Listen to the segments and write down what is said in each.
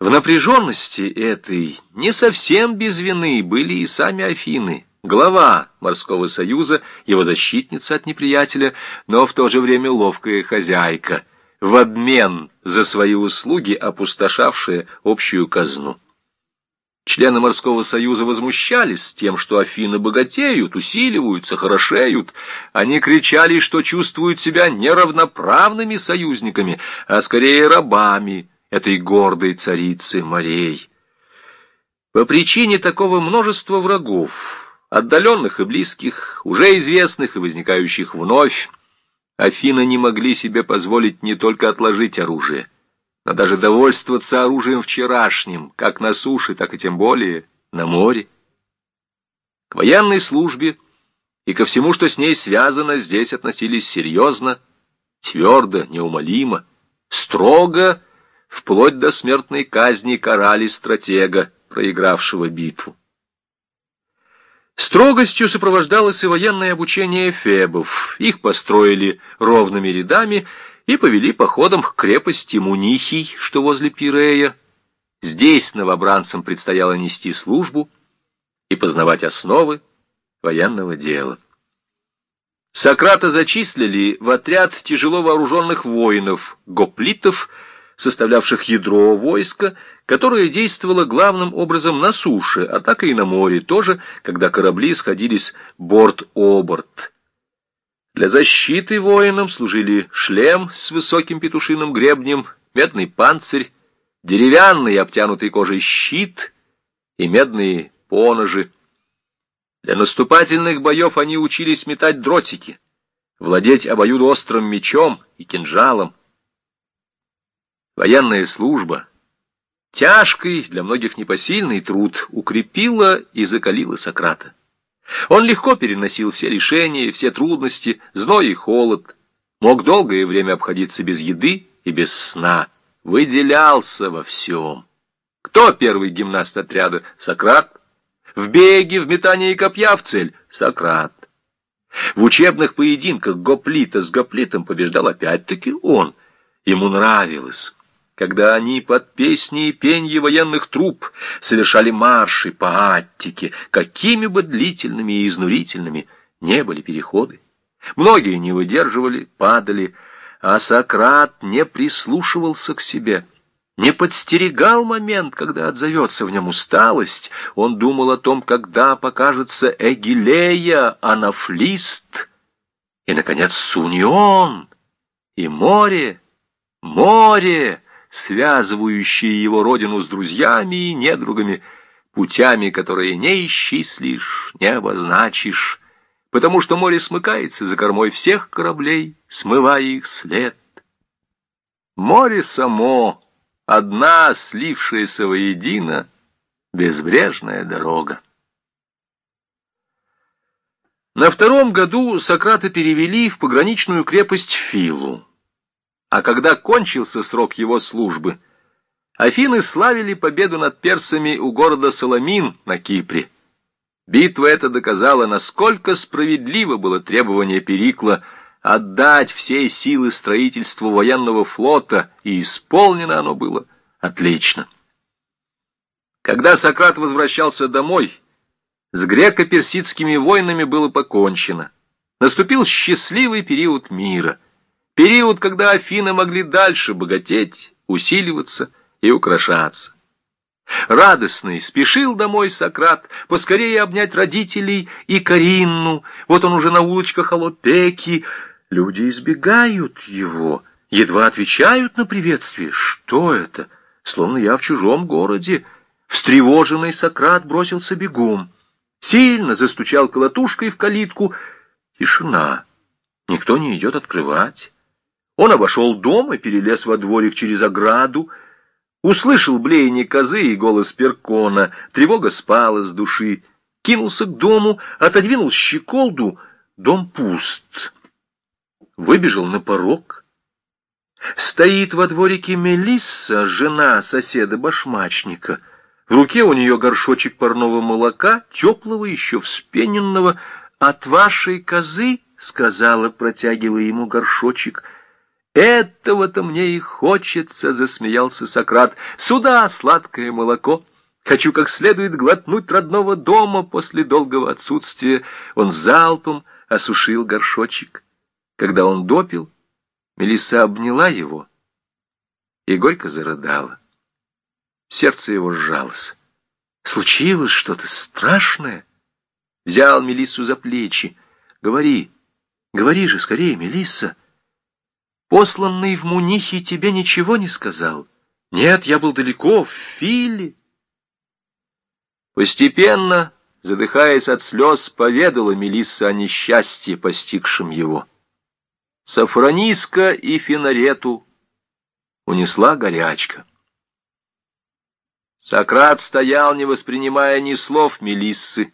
В напряженности этой не совсем без вины были и сами Афины, глава морского союза, его защитница от неприятеля, но в то же время ловкая хозяйка, в обмен за свои услуги опустошавшая общую казну. Члены морского союза возмущались тем, что Афины богатеют, усиливаются, хорошеют. Они кричали, что чувствуют себя неравноправными союзниками, а скорее рабами, этой гордой царицы морей. По причине такого множества врагов, отдаленных и близких, уже известных и возникающих вновь, Афины не могли себе позволить не только отложить оружие, но даже довольствоваться оружием вчерашним, как на суше, так и тем более на море. К военной службе и ко всему, что с ней связано, здесь относились серьезно, твердо, неумолимо, строго вплоть до смертной казни карали стратега, проигравшего битву. Строгостью сопровождалось и военное обучение фебов. Их построили ровными рядами и повели походом к крепости Мунихий, что возле Пирея. Здесь новобранцам предстояло нести службу и познавать основы военного дела. Сократа зачислили в отряд тяжело вооруженных воинов, гоплитов, составлявших ядро войска, которое действовало главным образом на суше, а так и на море тоже, когда корабли сходились борт-о-борт. Для защиты воинам служили шлем с высоким петушиным гребнем, медный панцирь, деревянный обтянутый кожей щит и медные поножи. Для наступательных боев они учились метать дротики, владеть обоюдоострым мечом и кинжалом, Военная служба, тяжкий, для многих непосильный труд, укрепила и закалила Сократа. Он легко переносил все решения, все трудности, зной и холод, мог долгое время обходиться без еды и без сна, выделялся во всем. Кто первый гимнаст отряда? Сократ. В беге, в метании копья в цель? Сократ. В учебных поединках гоплита с гоплитом побеждал опять-таки он. Ему нравилось когда они под песни и пенье военных труп совершали марши по Аттике, какими бы длительными и изнурительными не были переходы. Многие не выдерживали, падали, а Сократ не прислушивался к себе, не подстерегал момент, когда отзовется в нем усталость. Он думал о том, когда покажется Эгилея, Анафлист и, наконец, Сунион и море, море, связывающие его родину с друзьями и недругами, путями, которые не исчислишь, не обозначишь, потому что море смыкается за кормой всех кораблей, смывая их след. Море само, одна слившаяся воедино, безбрежная дорога. На втором году Сократа перевели в пограничную крепость Филу. А когда кончился срок его службы, Афины славили победу над персами у города Соломин на Кипре. Битва эта доказала, насколько справедливо было требование Перикла отдать все силы строительству военного флота, и исполнено оно было отлично. Когда Сократ возвращался домой, с греко-персидскими войнами было покончено. Наступил счастливый период мира — Период, когда Афины могли дальше богатеть, усиливаться и украшаться. Радостный спешил домой Сократ, поскорее обнять родителей и Каринну. Вот он уже на улочках Алопеки. Люди избегают его, едва отвечают на приветствие. Что это? Словно я в чужом городе. Встревоженный Сократ бросился бегом. Сильно застучал колотушкой в калитку. Тишина. Никто не идет открывать. Он обошел дом и перелез во дворик через ограду, услышал блеяние козы и голос перкона, тревога спала с души, кинулся к дому, отодвинул щеколду, дом пуст. Выбежал на порог. Стоит во дворике Мелисса, жена соседа-башмачника. В руке у нее горшочек парного молока, теплого, еще вспененного. «От вашей козы», — сказала, протягивая ему горшочек, — Этого-то мне и хочется, засмеялся Сократ. Сюда сладкое молоко. Хочу как следует глотнуть родного дома после долгого отсутствия. Он залпом осушил горшочек. Когда он допил, Мелисса обняла его и горько зарыдала. Сердце его сжалось. Случилось что-то страшное. Взял Мелиссу за плечи. Говори, говори же скорее, Мелисса. Посланный в Мунихе тебе ничего не сказал? Нет, я был далеко, в Филе. Постепенно, задыхаясь от слез, поведала Мелисса о несчастье, постигшем его. Сафрониска и Финарету унесла горячка. Сократ стоял, не воспринимая ни слов Мелиссы,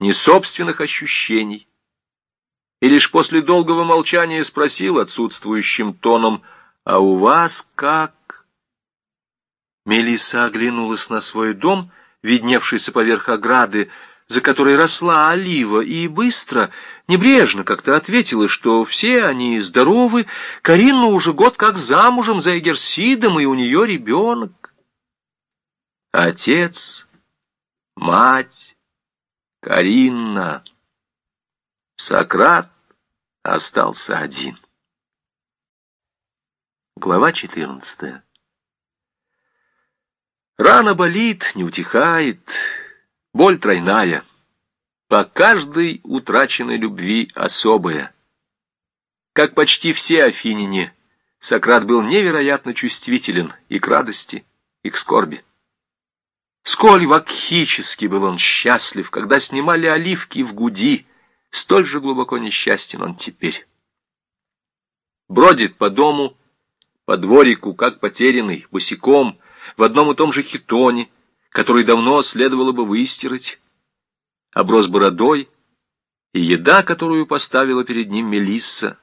ни собственных ощущений, и лишь после долгого молчания спросил отсутствующим тоном, «А у вас как?» Мелисса оглянулась на свой дом, видневшийся поверх ограды, за которой росла олива, и быстро, небрежно как-то ответила, что все они здоровы, Каринна уже год как замужем за Эгерсидом, и у нее ребенок. Отец, мать, Каринна, Сократ остался один. Глава 14 Рана болит, не утихает, боль тройная. По каждой утраченной любви особая. Как почти все афиняне, Сократ был невероятно чувствителен и к радости, и к скорби. Сколь вакхически был он счастлив, когда снимали оливки в гуди, столь же глубоко несчастен он теперь. Бродит по дому, по дворику, как потерянный, босиком, в одном и том же хитоне, который давно следовало бы выстирать, оброс бородой, и еда, которую поставила перед ним Мелисса,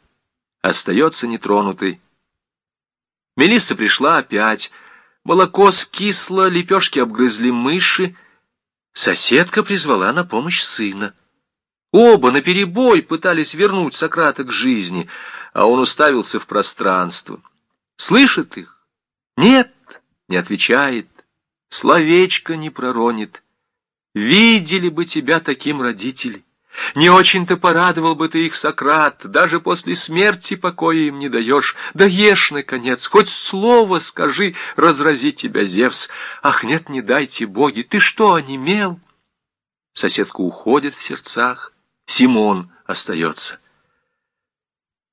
остается нетронутой. Мелисса пришла опять, Молоко скисло, лепешки обгрызли мыши. Соседка призвала на помощь сына. Оба наперебой пытались вернуть Сократа к жизни, а он уставился в пространство. Слышит их? Нет, не отвечает, словечко не проронит. Видели бы тебя таким родители. Не очень-то порадовал бы ты их, Сократ, даже после смерти покоя им не даешь. Да ешь, наконец, хоть слово скажи, разрази тебя, Зевс. Ах, нет, не дайте боги, ты что, онемел? Соседка уходит в сердцах, Симон остается.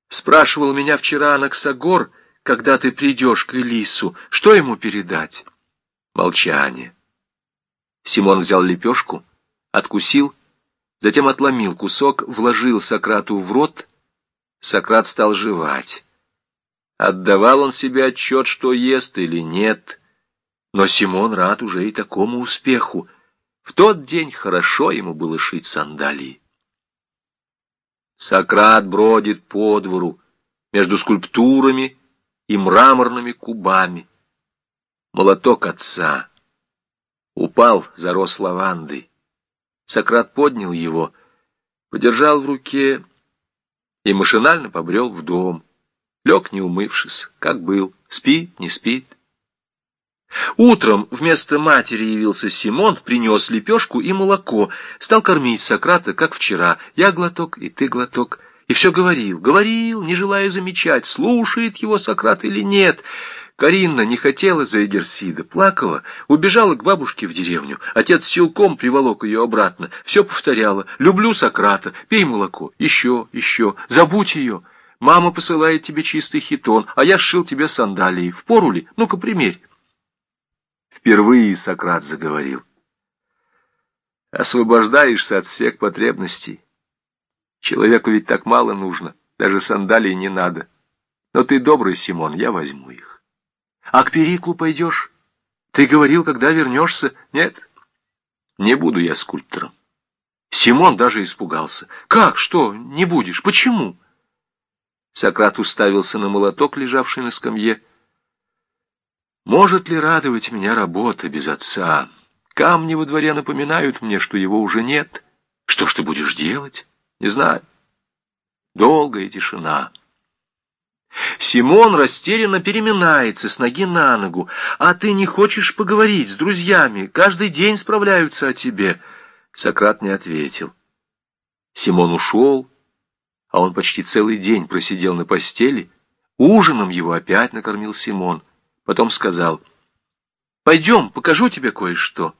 Спрашивал меня вчера Анаксагор, когда ты придешь к Элису, что ему передать? Молчание. Симон взял лепешку, откусил, Затем отломил кусок, вложил Сократу в рот. Сократ стал жевать. Отдавал он себе отчет, что ест или нет. Но Симон рад уже и такому успеху. В тот день хорошо ему было шить сандалии. Сократ бродит по двору между скульптурами и мраморными кубами. Молоток отца упал, зарос лавандой. Сократ поднял его, подержал в руке и машинально побрел в дом. Лег, не умывшись, как был, спит, не спит. Утром вместо матери явился Симон, принес лепешку и молоко, стал кормить Сократа, как вчера, я глоток и ты глоток, и все говорил, говорил, не желая замечать, слушает его Сократ или нет — Каринна не хотела за Эгерсида, плакала, убежала к бабушке в деревню. Отец силком приволок ее обратно, все повторяла. «Люблю Сократа, пей молоко, еще, еще, забудь ее. Мама посылает тебе чистый хитон, а я сшил тебе сандалии. В пору ли? Ну-ка, примерь». Впервые Сократ заговорил. «Освобождаешься от всех потребностей. Человеку ведь так мало нужно, даже сандалии не надо. Но ты добрый, Симон, я возьму их». А к Периклу пойдешь? Ты говорил, когда вернешься? Нет, не буду я скульптором. Симон даже испугался. Как, что, не будешь? Почему? Сократ уставился на молоток, лежавший на скамье. Может ли радовать меня работа без отца? Камни во дворе напоминают мне, что его уже нет. Что ж ты будешь делать? Не знаю. Долгая тишина. Симон растерянно переминается с ноги на ногу. «А ты не хочешь поговорить с друзьями? Каждый день справляются о тебе». Сократ не ответил. Симон ушел, а он почти целый день просидел на постели. Ужином его опять накормил Симон. Потом сказал, «Пойдем, покажу тебе кое-что».